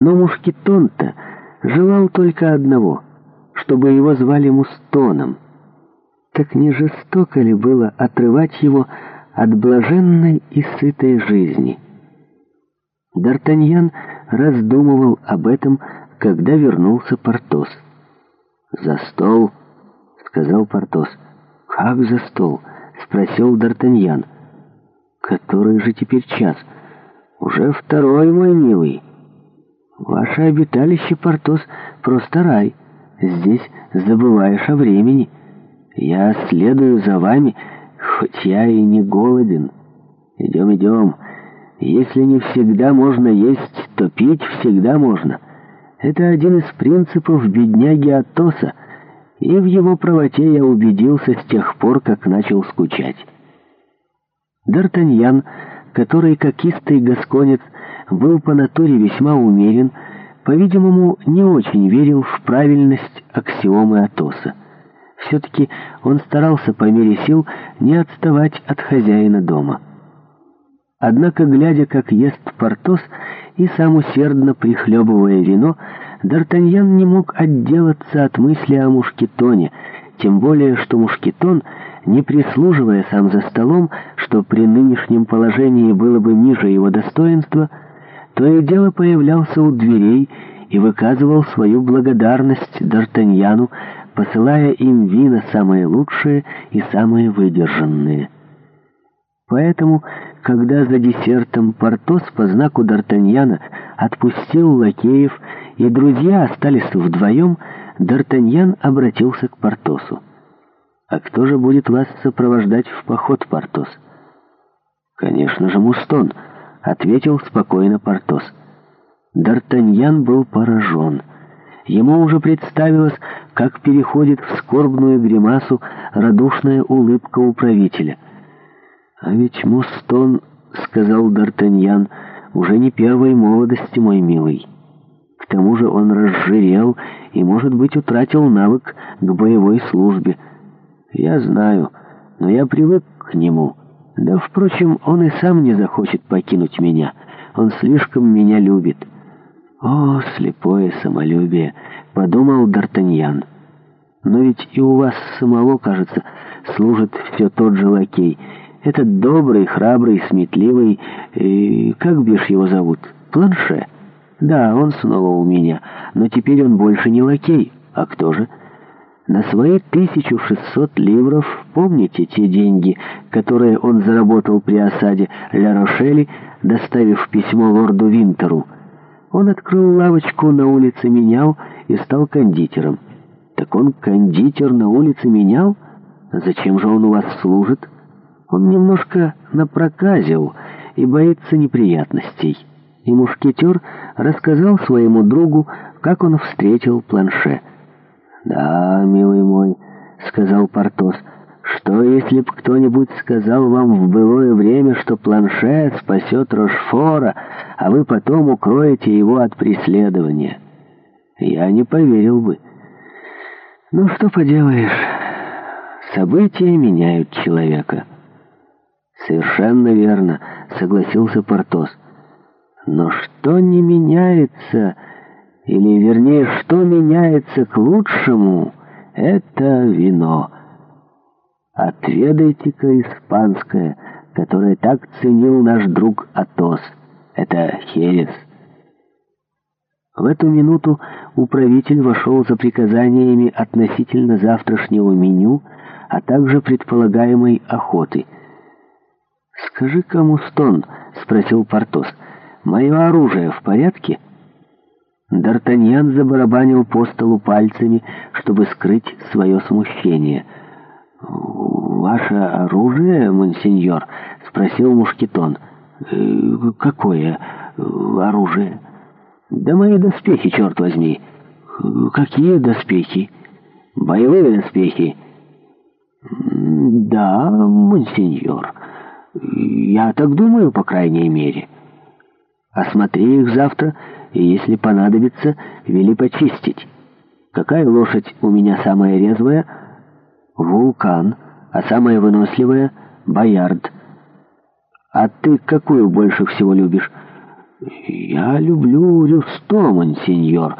Но Мушкетон-то желал только одного, чтобы его звали Мустоном. Так не жестоко ли было отрывать его от блаженной и сытой жизни? Д'Артаньян раздумывал об этом, когда вернулся Портос. «За стол!» — сказал Портос. «Как за стол?» — спросил Д'Артаньян. «Который же теперь час?» «Уже второй, мой милый!» Ваше обиталище, Портос, просто рай. Здесь забываешь о времени. Я следую за вами, хоть я и не голоден. Идем, идем. Если не всегда можно есть, то пить всегда можно. Это один из принципов бедняги Атоса, и в его правоте я убедился с тех пор, как начал скучать. Д'Артаньян, который, как истый гасконец, был по натуре весьма умерен, по-видимому, не очень верил в правильность аксиомы Атоса. Все-таки он старался по мере сил не отставать от хозяина дома. Однако, глядя, как ест Портос, и сам усердно прихлебывая вино, Д'Артаньян не мог отделаться от мысли о Мушкетоне, тем более, что Мушкетон, не прислуживая сам за столом, что при нынешнем положении было бы ниже его достоинства, — то и дело появлялся у дверей и выказывал свою благодарность Д'Артаньяну, посылая им вина самые лучшие и самые выдержанные. Поэтому, когда за десертом Портос по знаку Д'Артаньяна отпустил лакеев, и друзья остались вдвоем, Д'Артаньян обратился к Портосу. «А кто же будет вас сопровождать в поход, Портос?» «Конечно же, Мустон», ответил спокойно Портос. Д'Артаньян был поражен. Ему уже представилось, как переходит в скорбную гримасу радушная улыбка управителя. «А ведь Мустон, — сказал Д'Артаньян, — уже не первой молодости, мой милый. К тому же он разжирел и, может быть, утратил навык к боевой службе. Я знаю, но я привык к нему». Да, впрочем, он и сам не захочет покинуть меня. Он слишком меня любит. О, слепое самолюбие, подумал Д'Артаньян. Но ведь и у вас самого, кажется, служит все тот же лакей. Этот добрый, храбрый, сметливый... И как бишь его зовут? Планше? Да, он снова у меня. Но теперь он больше не лакей. А кто же? — на свои 1600 ливров, помните те деньги, которые он заработал при осаде Ля-Рошели, доставив письмо лорду Винтеру, он открыл лавочку на улице Менял и стал кондитером. Так он кондитер на улице Менял? Зачем же он у вас служит? Он немножко напроказил и боится неприятностей. И мушкетер рассказал своему другу, как он встретил планше. «Да, да, милый мой», — сказал Портос. «Что, если б кто-нибудь сказал вам в былое время, что планшет спасет Рошфора, а вы потом укроете его от преследования?» Я не поверил бы. Ну, что поделаешь, события меняют человека. Совершенно верно, согласился Портос. Но что не меняется, или вернее, что меняется к лучшему... Это вино. Отведайте-ка испанское, которое так ценил наш друг Атос. Это херес. В эту минуту управитель вошел за приказаниями относительно завтрашнего меню, а также предполагаемой охоты. Скажи, кому стон? — спросил Портос, — «мое оружие в порядке?» Д'Артаньян забарабанил по столу пальцами, чтобы скрыть свое смущение. «Ваше оружие, монсеньор?» — спросил Мушкетон. «Э, «Какое э, оружие?» «Да мои доспехи, черт возьми!» «Э, «Какие доспехи?» «Боевые доспехи!» «Да, монсеньор. Я так думаю, по крайней мере. Осмотри их завтра» и, если понадобится, вели почистить. Какая лошадь у меня самая резвая? Вулкан, а самая выносливая — Боярд. А ты какую больше всего любишь? Я люблю Рюстома, сеньор.